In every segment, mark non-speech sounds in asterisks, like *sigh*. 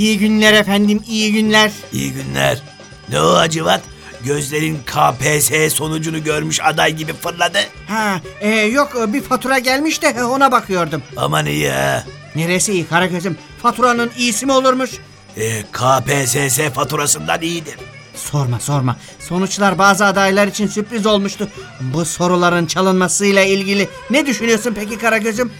İyi günler efendim iyi günler. İyi günler. Ne o Acıvat? Gözlerin KPSS sonucunu görmüş aday gibi fırladı. Ha e, yok bir fatura gelmiş de ona bakıyordum. Aman iyi ha. Neresi iyi Karagöz'üm? Faturanın iyisi mi olurmuş? E, KPSS faturasından iyidir. Sorma sorma. Sonuçlar bazı adaylar için sürpriz olmuştu. Bu soruların çalınmasıyla ilgili ne düşünüyorsun peki Karagöz'üm?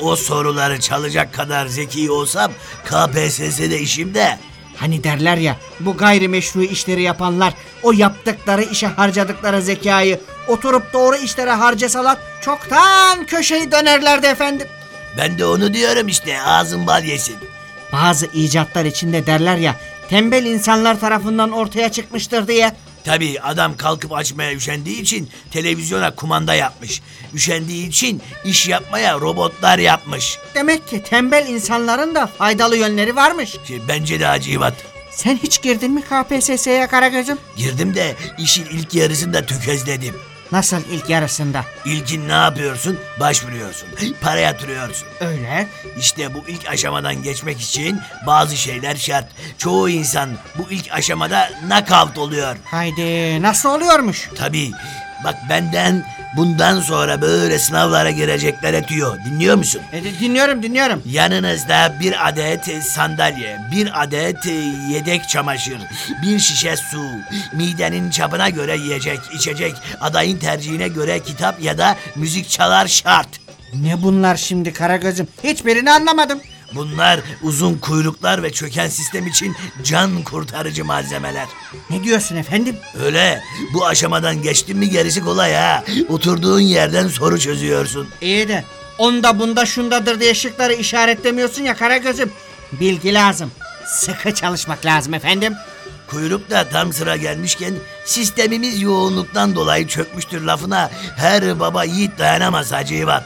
O soruları çalacak kadar zeki olsam KPSS'de işimde. Hani derler ya bu gayrimeşru işleri yapanlar o yaptıkları işe harcadıkları zekayı oturup doğru işlere harcasalar çoktan köşeyi dönerlerdi efendim. Ben de onu diyorum işte ağzın bal yesin. Bazı icatlar içinde derler ya tembel insanlar tarafından ortaya çıkmıştır diye. Tabii adam kalkıp açmaya üşendiği için televizyona kumanda yapmış. Üşendiği için iş yapmaya robotlar yapmış. Demek ki tembel insanların da faydalı yönleri varmış. Şey, bence de acıvat. Sen hiç girdin mi KPSS'ye Karagöz'üm? Girdim de işin ilk yarısında tökezledim. Nasıl ilk yarısında? İlkin ne yapıyorsun? Başvuruyorsun. Para yatırıyorsun. Öyle. İşte bu ilk aşamadan geçmek için bazı şeyler şart. Çoğu insan bu ilk aşamada knockout oluyor. Haydi nasıl oluyormuş? Tabii. Bak benden bundan sonra böyle sınavlara girecekler etiyor. Dinliyor musun? E, dinliyorum dinliyorum. Yanınızda bir adet sandalye, bir adet yedek çamaşır, bir şişe su, midenin çapına göre yiyecek, içecek, adayın tercihine göre kitap ya da müzik çalar şart. Ne bunlar şimdi Karagöz'üm? Hiçbirini anlamadım. Bunlar uzun kuyruklar ve çöken sistem için can kurtarıcı malzemeler. Ne diyorsun efendim? Öyle. Bu aşamadan geçtin mi gerisi kolay ha. Oturduğun yerden soru çözüyorsun. İyi de onda bunda şundadır diye şıkları işaretlemiyorsun ya Karagöz'üm. Bilgi lazım. Sıkı çalışmak lazım efendim. Kuyruk da tam sıra gelmişken sistemimiz yoğunluktan dolayı çökmüştür lafına her baba yiğit dayanamaz Hacı. Aa,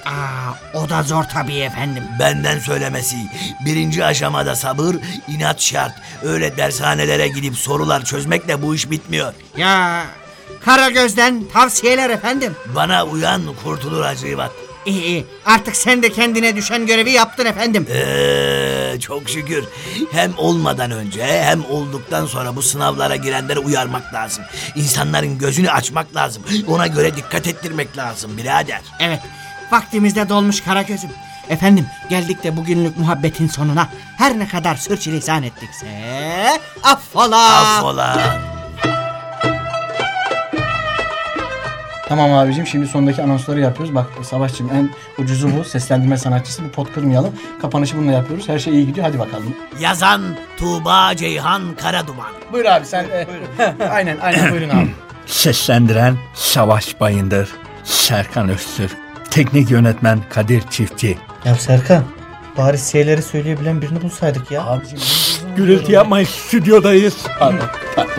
o da zor tabii efendim. Benden söylemesi. Birinci aşamada sabır, inat şart. Öyle dershanelere gidip sorular çözmekle bu iş bitmiyor. Ya Karagöz'den tavsiyeler efendim. Bana uyan kurtulur Hacı İvat. İyi iyi artık sen de kendine düşen görevi yaptın efendim. Ee, çok şükür. Hem olmadan önce hem olduktan sonra bu sınavlara girenleri uyarmak lazım. İnsanların gözünü açmak lazım. Ona göre dikkat ettirmek lazım birader. Evet vaktimizde dolmuş Karagöz'üm. Efendim geldik de bugünlük muhabbetin sonuna. Her ne kadar sürçülisan ettikse affola. Affola. Tamam abicim şimdi sondaki anonsları yapıyoruz. Bak Savaşçım en ucuzu bu. Seslendirme sanatçısı. Bir pot kırmayalım. Kapanışı bununla yapıyoruz. Her şey iyi gidiyor. Hadi bakalım. Yazan Tuğba Ceyhan Karaduman. Buyur abi sen. *laughs* aynen aynen buyurun abi. Seslendiren Savaş Bayındır, Serkan Öztürk, Teknik Yönetmen Kadir Çiftçi. Ya Serkan bari şeyleri söyleyebilen birini bulsaydık ya. Abicim Gürültü yapmayın, stüdyodayız. pardon. pardon.